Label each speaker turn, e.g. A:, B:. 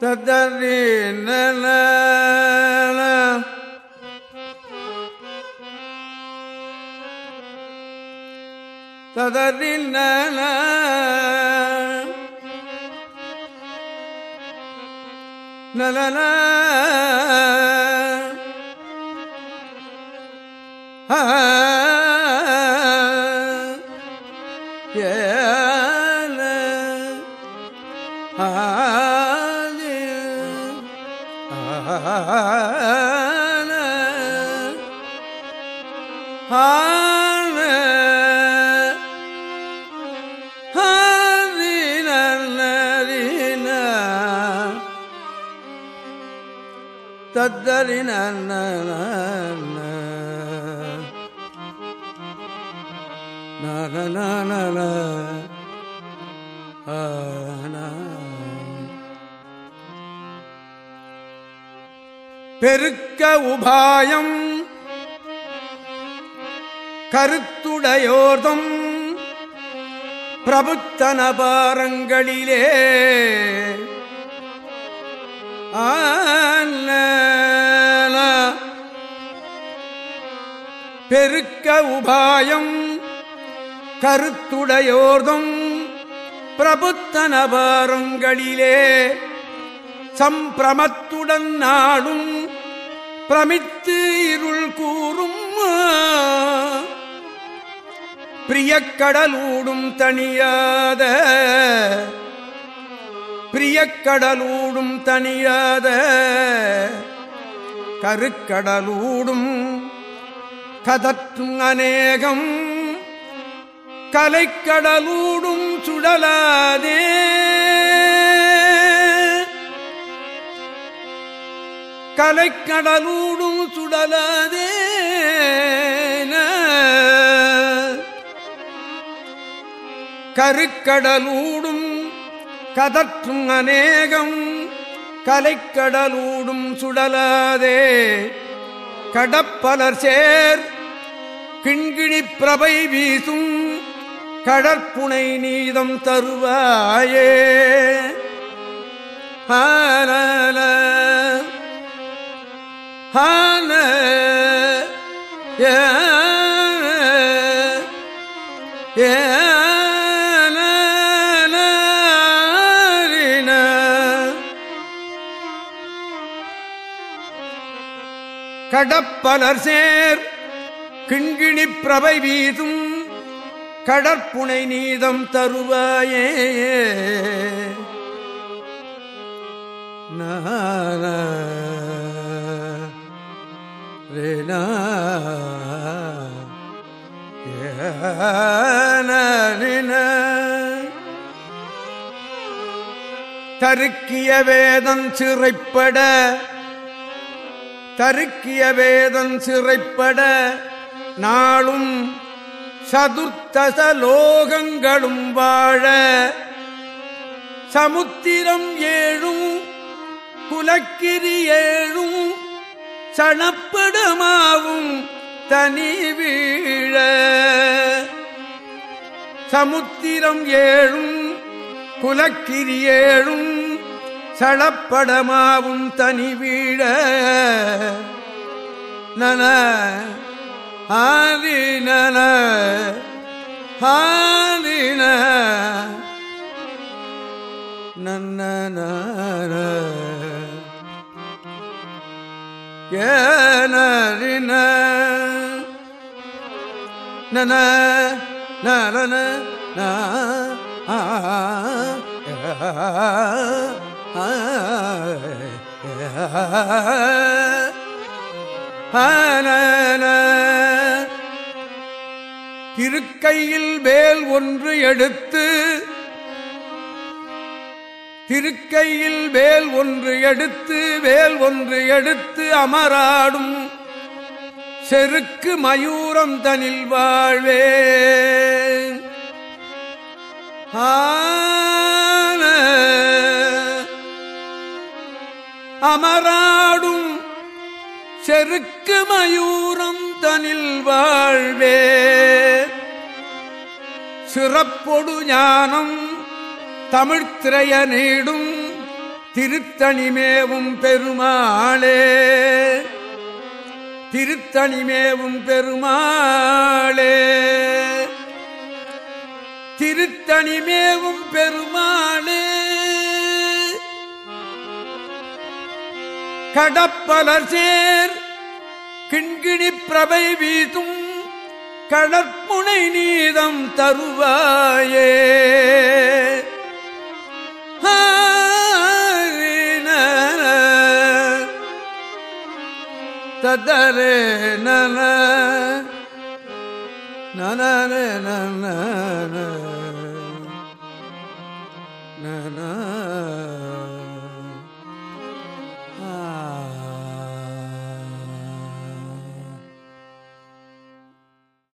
A: ததறி நல ததறி நல நலன ஆ ஏல ஆன ஆன ஆதின பெருக்க உபாயம். கருத்துடையோர்தம் பிரபுத்தனபாரங்களிலே. ஆன பெருக்க உபாயம் கருத்துடையோர்தும் பிரபுத்தனபாரங்களிலே. சம்பிரமத்துடன் நாடும் பிரமித்து இருள் கூறும் பிரியக்கடலூடும் தனியாத பிரியக்கடலூடும் தனியாத கருக்கடலூடும் கதற்றும் அநேகம் கலைக்கடலூடும் சுடலாதே கலைக்கடலூடும் சுடலாதே கருக்கடலூடும் கதற்றும் அநேகம் கலைக்கடலூடும் சுடலாதே. கடப்பலர் சேர் கிண்கிணி பிரபை வீசும் கடற்புனை நீதம் தருவாயே. ஹான ஹான கடப்பலர் சேர் கிண்கிணி பிரபை வீதும் கடற்புனை நீதம் தருவாயே. நான தருக்கிய வேதம் சிறைப்பட. தருக்கிய வேதம் சிறைப்பட. நாளும் சதுர்த்தசலோகங்களும் வாழ. சமுத்திரம் ஏழும் குலக்கிரி ஏழும் சணப்படமாவும் தனி வீழ. சமுத்திரம் ஏழும் குலக்கிரி ஏழும் சளப்படமாவும் தனி வீழ. நன ஆதி நன ஆதின நன்ன ஏனரின நன நன ஆ திருக்கையில் வேல் ஒன்று எடுத்து திருக்கையில் வேல் ஒன்று எடுத்து வேல் ஒன்று எடுத்து அமராடும் செருக்கு மயூரம் தனில் வாழ்வே ஆன அமராடும் செருக்கு மயூரம் தனில் வாழ்வே சிறப்பொடு ஞானம் தமிழ்த்திரைய நீடும் திருத்தணிமேவும் பெருமாளே. திருத்தணிமேவும் பெருமாளே. திருத்தணிமேவும் பெருமாளே. கடப்பலர் சேர் கிண்கிணி பிரபை வீதும் கடற்புனை நீதம் தருவாயே. ததரே நன நன நன.